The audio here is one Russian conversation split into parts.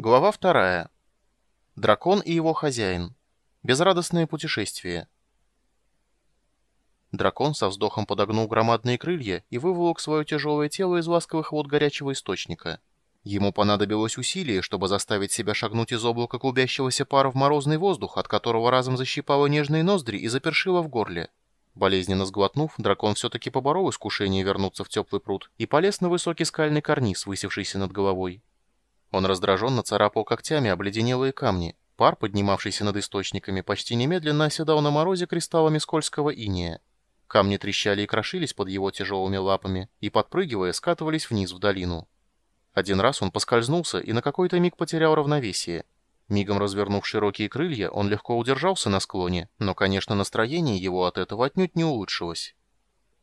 Глава вторая. Дракон и его хозяин. Безрадостное путешествие. Дракон со вздохом подогнул громадные крылья и выволок свое тяжелое тело из ласковых вод горячего источника. Ему понадобилось усилие, чтобы заставить себя шагнуть из облака клубящегося пара в морозный воздух, от которого разом защипало нежные ноздри и запершило в горле. Болезненно сглотнув, дракон все-таки поборол искушение вернуться в теплый пруд и полез на высокий скальный карниз, высевшийся над головой. Он раздраженно царапал когтями обледенелые камни. Пар, поднимавшийся над источниками, почти немедленно оседал на морозе кристаллами скользкого иния. Камни трещали и крошились под его тяжелыми лапами и, подпрыгивая, скатывались вниз в долину. Один раз он поскользнулся и на какой-то миг потерял равновесие. Мигом развернув широкие крылья, он легко удержался на склоне, но, конечно, настроение его от этого отнюдь не улучшилось.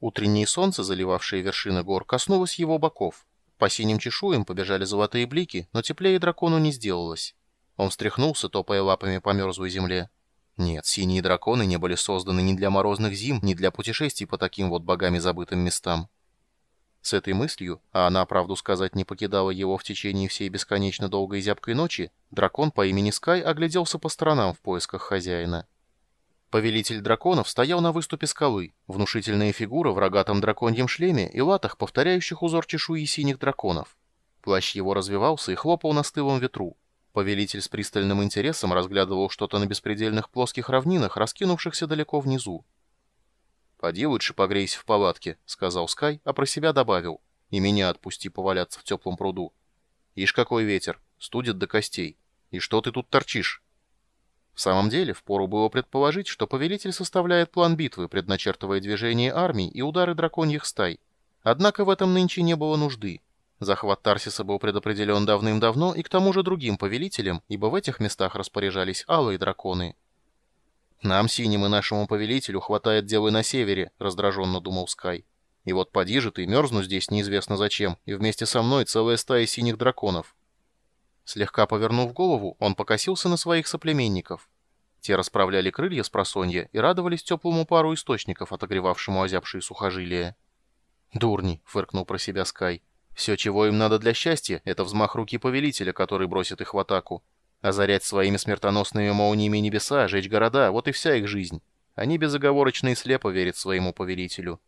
Утреннее солнце, заливавшее вершины гор, коснулось его боков. По синим чешуям побежали золотые блики, но теплее дракону не сделалось. Он встряхнулся, топая лапами по мерзлой земле. Нет, синие драконы не были созданы ни для морозных зим, ни для путешествий по таким вот богами забытым местам. С этой мыслью, а она, правду сказать, не покидала его в течение всей бесконечно долгой и зябкой ночи, дракон по имени Скай огляделся по сторонам в поисках хозяина. Повелитель драконов стоял на выступе скалы, внушительная фигура в рогатом драконьем шлеме и латах, повторяющих узор чешуи синих драконов. Плащ его развивался и хлопал на стылом ветру. Повелитель с пристальным интересом разглядывал что-то на беспредельных плоских равнинах, раскинувшихся далеко внизу. «Поди лучше погрейся в палатке», — сказал Скай, а про себя добавил. «И меня отпусти поваляться в теплом пруду. Ишь какой ветер, студит до костей. И что ты тут торчишь?» В самом деле, впору было предположить, что повелитель составляет план битвы, предначертывая движение армий и удары драконьих стай. Однако в этом нынче не было нужды. Захват Тарсиса был предопределен давным-давно и к тому же другим повелителям, ибо в этих местах распоряжались алые драконы. «Нам, синим и нашему повелителю, хватает дела на севере», — раздраженно думал Скай. «И вот поди же ты, мерзну здесь неизвестно зачем, и вместе со мной целая стая синих драконов. Слегка повернув голову, он покосился на своих соплеменников. Те расправляли крылья с просонья и радовались теплому пару источников, отогревавшему озябшие сухожилия. «Дурни!» — фыркнул про себя Скай. «Все, чего им надо для счастья, это взмах руки повелителя, который бросит их в атаку. Озарять своими смертоносными молниями небеса, жечь города — вот и вся их жизнь. Они безоговорочно и слепо верят своему повелителю.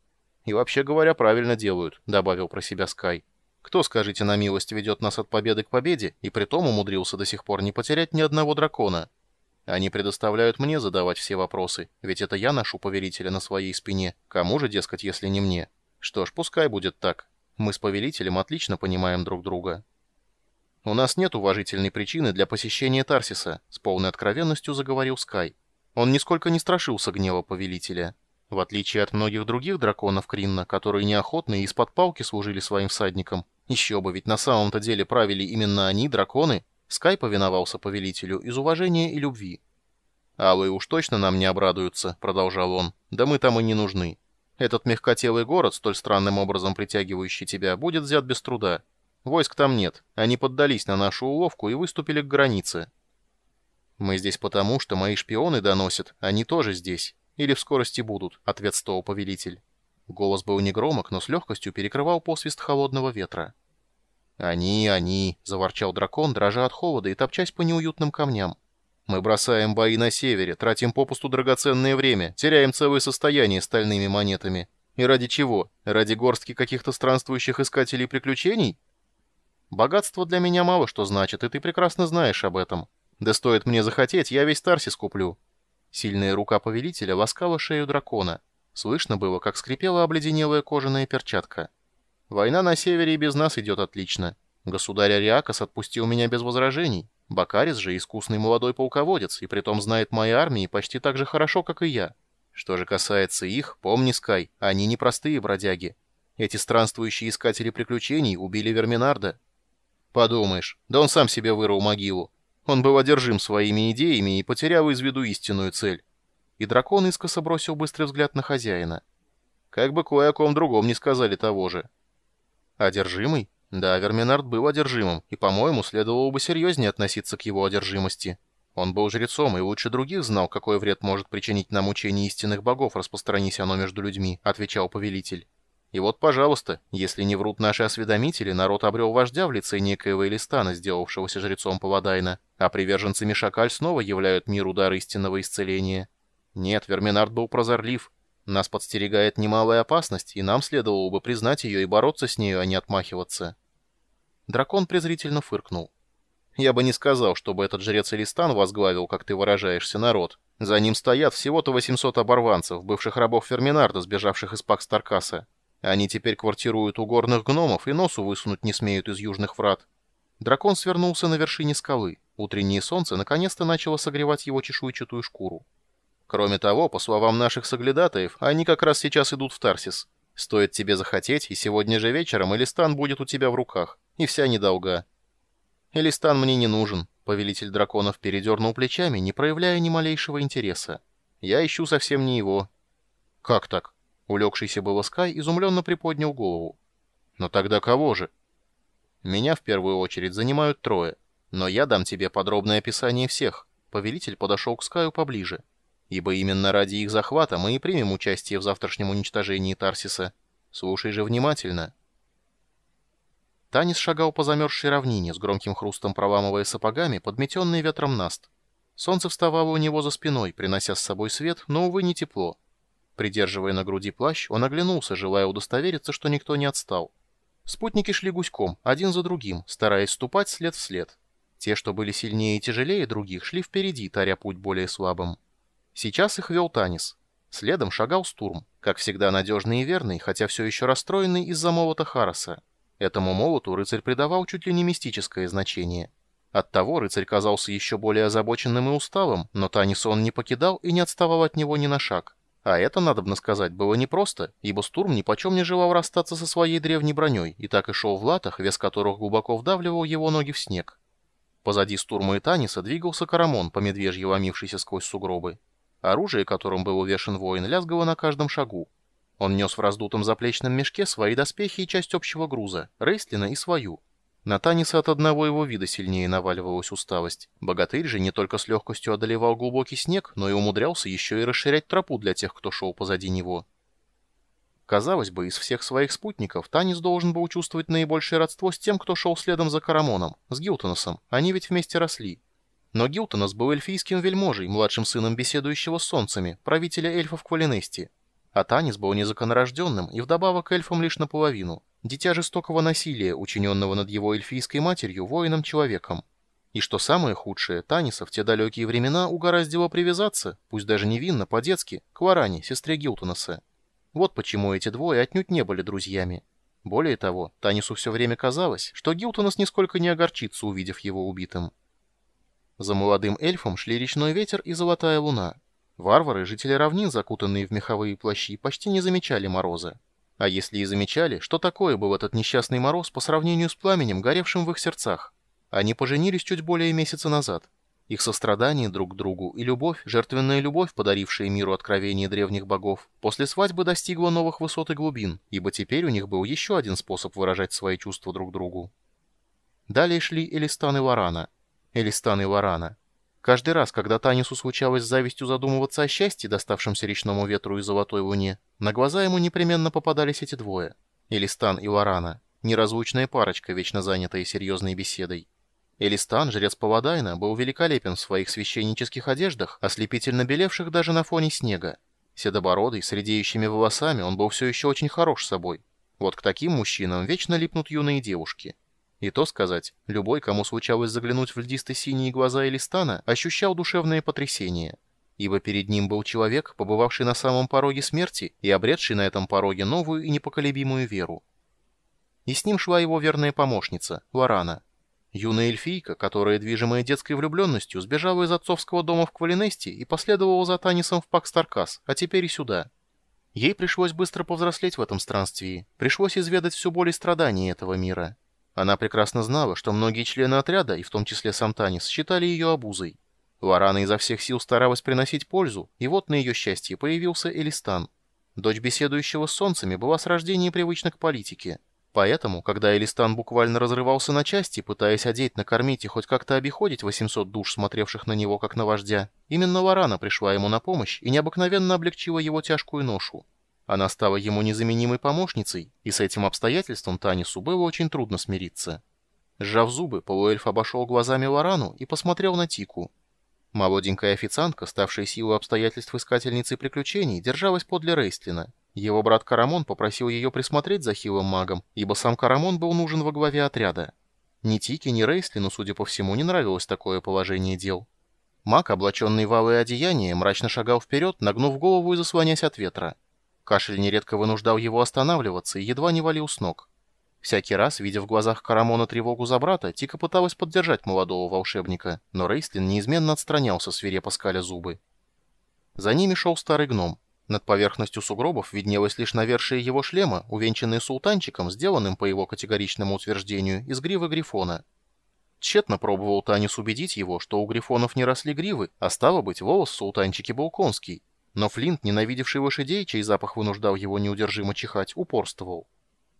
И вообще говоря, правильно делают», — добавил про себя Скай. Кто, скажите на милость, ведет нас от победы к победе, и притом умудрился до сих пор не потерять ни одного дракона? Они предоставляют мне задавать все вопросы, ведь это я ношу повелителя на своей спине. Кому же, дескать, если не мне? Что ж, пускай будет так. Мы с повелителем отлично понимаем друг друга. У нас нет уважительной причины для посещения Тарсиса, с полной откровенностью заговорил Скай. Он нисколько не страшился гнева повелителя. В отличие от многих других драконов Кринна, которые неохотно и из-под палки служили своим всадникам, еще бы, ведь на самом-то деле правили именно они, драконы. Скай повиновался повелителю из уважения и любви. «А вы уж точно нам не обрадуются», — продолжал он. «Да мы там и не нужны. Этот мягкотелый город, столь странным образом притягивающий тебя, будет взят без труда. Войск там нет. Они поддались на нашу уловку и выступили к границе. Мы здесь потому, что мои шпионы доносят. Они тоже здесь. Или в скорости будут», — ответствовал повелитель. Голос был негромок, но с легкостью перекрывал посвист холодного ветра. «Они, они!» — заворчал дракон, дрожа от холода и топчась по неуютным камням. «Мы бросаем бои на севере, тратим попусту драгоценное время, теряем целое состояние стальными монетами. И ради чего? Ради горстки каких-то странствующих искателей приключений? Богатство для меня мало что значит, и ты прекрасно знаешь об этом. Да стоит мне захотеть, я весь Тарсис куплю». Сильная рука повелителя ласкала шею дракона. Слышно было, как скрипела обледенелая кожаная перчатка. «Война на севере и без нас идет отлично. Государь Ариакас отпустил меня без возражений. Бакарис же искусный молодой полководец, и притом знает мои армии почти так же хорошо, как и я. Что же касается их, помни, Скай, они не простые бродяги. Эти странствующие искатели приключений убили Верминарда. Подумаешь, да он сам себе вырыл могилу. Он был одержим своими идеями и потерял из виду истинную цель и дракон искоса бросил быстрый взгляд на хозяина. Как бы кое о ком другом не сказали того же. Одержимый? Да, Верминард был одержимым, и, по-моему, следовало бы серьезнее относиться к его одержимости. Он был жрецом и лучше других знал, какой вред может причинить нам учение истинных богов, распространись оно между людьми, отвечал повелитель. И вот, пожалуйста, если не врут наши осведомители, народ обрел вождя в лице некоего Элистана, сделавшегося жрецом Павадайна, а приверженцы Мишакаль снова являют миру дар истинного исцеления. Нет, Верминард был прозорлив. Нас подстерегает немалая опасность, и нам следовало бы признать ее и бороться с нею, а не отмахиваться. Дракон презрительно фыркнул. Я бы не сказал, чтобы этот жрец Элистан возглавил, как ты выражаешься, народ. За ним стоят всего-то 800 оборванцев, бывших рабов Ферминарда, сбежавших из Пакс-Таркаса. Они теперь квартируют у горных гномов и носу высунуть не смеют из южных врат. Дракон свернулся на вершине скалы. Утреннее солнце наконец-то начало согревать его чешуйчатую шкуру. Кроме того, по словам наших соглядатаев, они как раз сейчас идут в Тарсис. Стоит тебе захотеть, и сегодня же вечером Элистан будет у тебя в руках. И вся недолга. Элистан мне не нужен. Повелитель драконов передернул плечами, не проявляя ни малейшего интереса. Я ищу совсем не его. Как так? Улегшийся было Скай изумленно приподнял голову. «Но тогда кого же?» «Меня в первую очередь занимают трое, но я дам тебе подробное описание всех». Повелитель подошел к Скаю поближе. «Ибо именно ради их захвата мы и примем участие в завтрашнем уничтожении Тарсиса. Слушай же внимательно». Танис шагал по замерзшей равнине, с громким хрустом проламывая сапогами, подметенный ветром наст. Солнце вставало у него за спиной, принося с собой свет, но, увы, не тепло. Придерживая на груди плащ, он оглянулся, желая удостовериться, что никто не отстал. Спутники шли гуськом, один за другим, стараясь ступать след в след. Те, что были сильнее и тяжелее других, шли впереди, таря путь более слабым. Сейчас их вел Танис. Следом шагал Стурм, как всегда надежный и верный, хотя все еще расстроенный из-за молота Хараса. Этому молоту рыцарь придавал чуть ли не мистическое значение. Оттого рыцарь казался еще более озабоченным и усталым, но Таниса он не покидал и не отставал от него ни на шаг. А это, надобно сказать, было непросто, ибо Стурм нипочем не желал расстаться со своей древней броней, и так и шел в латах, вес которых глубоко вдавливал его ноги в снег. Позади Стурма и Таниса двигался Карамон, по медвежьи ломившийся сквозь сугробы. Оружие, которым был увешан воин, лязгало на каждом шагу. Он нес в раздутом заплечном мешке свои доспехи и часть общего груза, Рейслина и свою. На Таниса от одного его вида сильнее наваливалась усталость. Богатырь же не только с легкостью одолевал глубокий снег, но и умудрялся еще и расширять тропу для тех, кто шел позади него. Казалось бы, из всех своих спутников Танис должен был чувствовать наибольшее родство с тем, кто шел следом за Карамоном, с Гилтоносом. Они ведь вместе росли. Но Гилтонос был эльфийским вельможей, младшим сыном беседующего с солнцами, правителя эльфов Квалинести. А Танис был незаконнорожденным и вдобавок эльфом лишь наполовину – дитя жестокого насилия, учиненного над его эльфийской матерью воином-человеком. И что самое худшее, Таниса в те далекие времена угораздило привязаться, пусть даже невинно, по-детски, к Варане, сестре Гилтонаса. Вот почему эти двое отнюдь не были друзьями. Более того, Танису все время казалось, что Гилтонас нисколько не огорчится, увидев его убитым. За молодым эльфом шли речной ветер и золотая луна. Варвары, жители равнин, закутанные в меховые плащи, почти не замечали мороза. А если и замечали, что такое был этот несчастный мороз по сравнению с пламенем, горевшим в их сердцах? Они поженились чуть более месяца назад. Их сострадание друг к другу и любовь, жертвенная любовь, подарившая миру откровение древних богов, после свадьбы достигла новых высот и глубин, ибо теперь у них был еще один способ выражать свои чувства друг другу. Далее шли Элистан и Варана. Элистан и Варана. Каждый раз, когда Танису случалось с завистью задумываться о счастье, доставшемся речному ветру и золотой луне, на глаза ему непременно попадались эти двое. Элистан и Варана. Неразлучная парочка, вечно занятая серьезной беседой. Элистан, жрец Павадайна, был великолепен в своих священнических одеждах, ослепительно белевших даже на фоне снега. Седобородый, с редеющими волосами, он был все еще очень хорош собой. Вот к таким мужчинам вечно липнут юные девушки. И то сказать, любой, кому случалось заглянуть в льдисто-синие глаза Элистана, ощущал душевное потрясение. Ибо перед ним был человек, побывавший на самом пороге смерти и обретший на этом пороге новую и непоколебимую веру. И с ним шла его верная помощница, Лорана. Юная эльфийка, которая, движимая детской влюбленностью, сбежала из отцовского дома в Квалинесте и последовала за Танисом в Пакстаркас, а теперь и сюда. Ей пришлось быстро повзрослеть в этом странствии, пришлось изведать всю боль и страдания этого мира. Она прекрасно знала, что многие члены отряда, и в том числе сам Танис, считали ее обузой. Лорана изо всех сил старалась приносить пользу, и вот на ее счастье появился Элистан. Дочь беседующего с солнцами была с рождения привычна к политике. Поэтому, когда Элистан буквально разрывался на части, пытаясь одеть, накормить и хоть как-то обиходить 800 душ, смотревших на него как на вождя, именно Лорана пришла ему на помощь и необыкновенно облегчила его тяжкую ношу. Она стала ему незаменимой помощницей, и с этим обстоятельством Танису было очень трудно смириться. Сжав зубы, полуэльф обошел глазами Лорану и посмотрел на Тику. Молоденькая официантка, ставшая силой обстоятельств искательницей приключений, держалась подле Рейстлина. Его брат Карамон попросил ее присмотреть за хилым магом, ибо сам Карамон был нужен во главе отряда. Ни Тике, ни Рейстлину, судя по всему, не нравилось такое положение дел. Маг, облаченный в алое одеяние, мрачно шагал вперед, нагнув голову и заслонясь от ветра. Кашель нередко вынуждал его останавливаться и едва не валил с ног. Всякий раз, видя в глазах Карамона тревогу за брата, Тика пыталась поддержать молодого волшебника, но Рейстлин неизменно отстранялся, свирепо скаля зубы. За ними шел старый гном. Над поверхностью сугробов виднелось лишь навершие его шлема, увенчанные султанчиком, сделанным, по его категоричному утверждению, из гривы грифона. Тщетно пробовал Танис убедить его, что у грифонов не росли гривы, а стало быть, волос султанчики был конский. Но Флинт, ненавидевший лошадей, чей запах вынуждал его неудержимо чихать, упорствовал.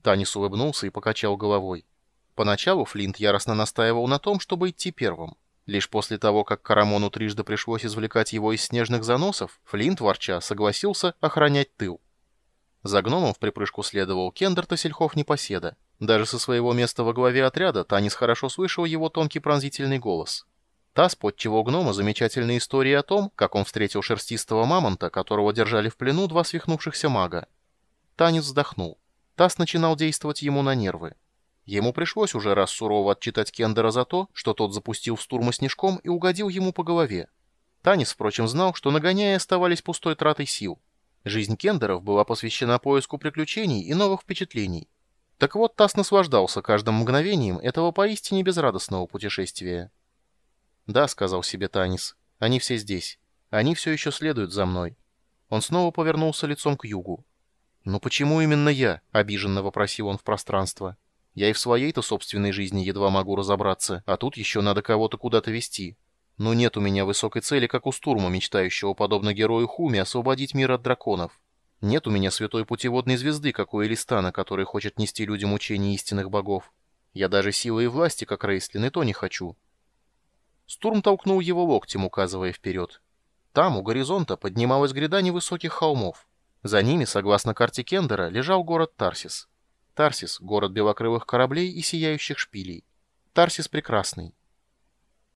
Танис улыбнулся и покачал головой. Поначалу Флинт яростно настаивал на том, чтобы идти первым. Лишь после того, как Карамону трижды пришлось извлекать его из снежных заносов, Флинт, ворча, согласился охранять тыл. За гномом в припрыжку следовал Кендерта сельхов непоседа. Даже со своего места во главе отряда Танис хорошо слышал его тонкий пронзительный голос. Тасс подчего гнома замечательные истории о том, как он встретил шерстистого мамонта, которого держали в плену два свихнувшихся мага. Танис вздохнул. Тасс начинал действовать ему на нервы. Ему пришлось уже раз сурово отчитать Кендера за то, что тот запустил в стурма снежком и угодил ему по голове. Танис, впрочем, знал, что нагоняя оставались пустой тратой сил. Жизнь Кендеров была посвящена поиску приключений и новых впечатлений. Так вот, Тасс наслаждался каждым мгновением этого поистине безрадостного путешествия. «Да», — сказал себе Танис, — «они все здесь. Они все еще следуют за мной». Он снова повернулся лицом к югу. «Но почему именно я?» — обиженно вопросил он в пространство. «Я и в своей-то собственной жизни едва могу разобраться, а тут еще надо кого-то куда-то вести. Но нет у меня высокой цели, как у Стурма, мечтающего, подобно герою Хуми, освободить мир от драконов. Нет у меня святой путеводной звезды, как у Элистана, который хочет нести людям учение истинных богов. Я даже силы и власти, как Рейслин, и то не хочу». Стурм толкнул его локтем, указывая вперед. Там, у горизонта, поднималась гряда невысоких холмов. За ними, согласно карте Кендера, лежал город Тарсис. Тарсис — город белокрылых кораблей и сияющих шпилей. Тарсис прекрасный.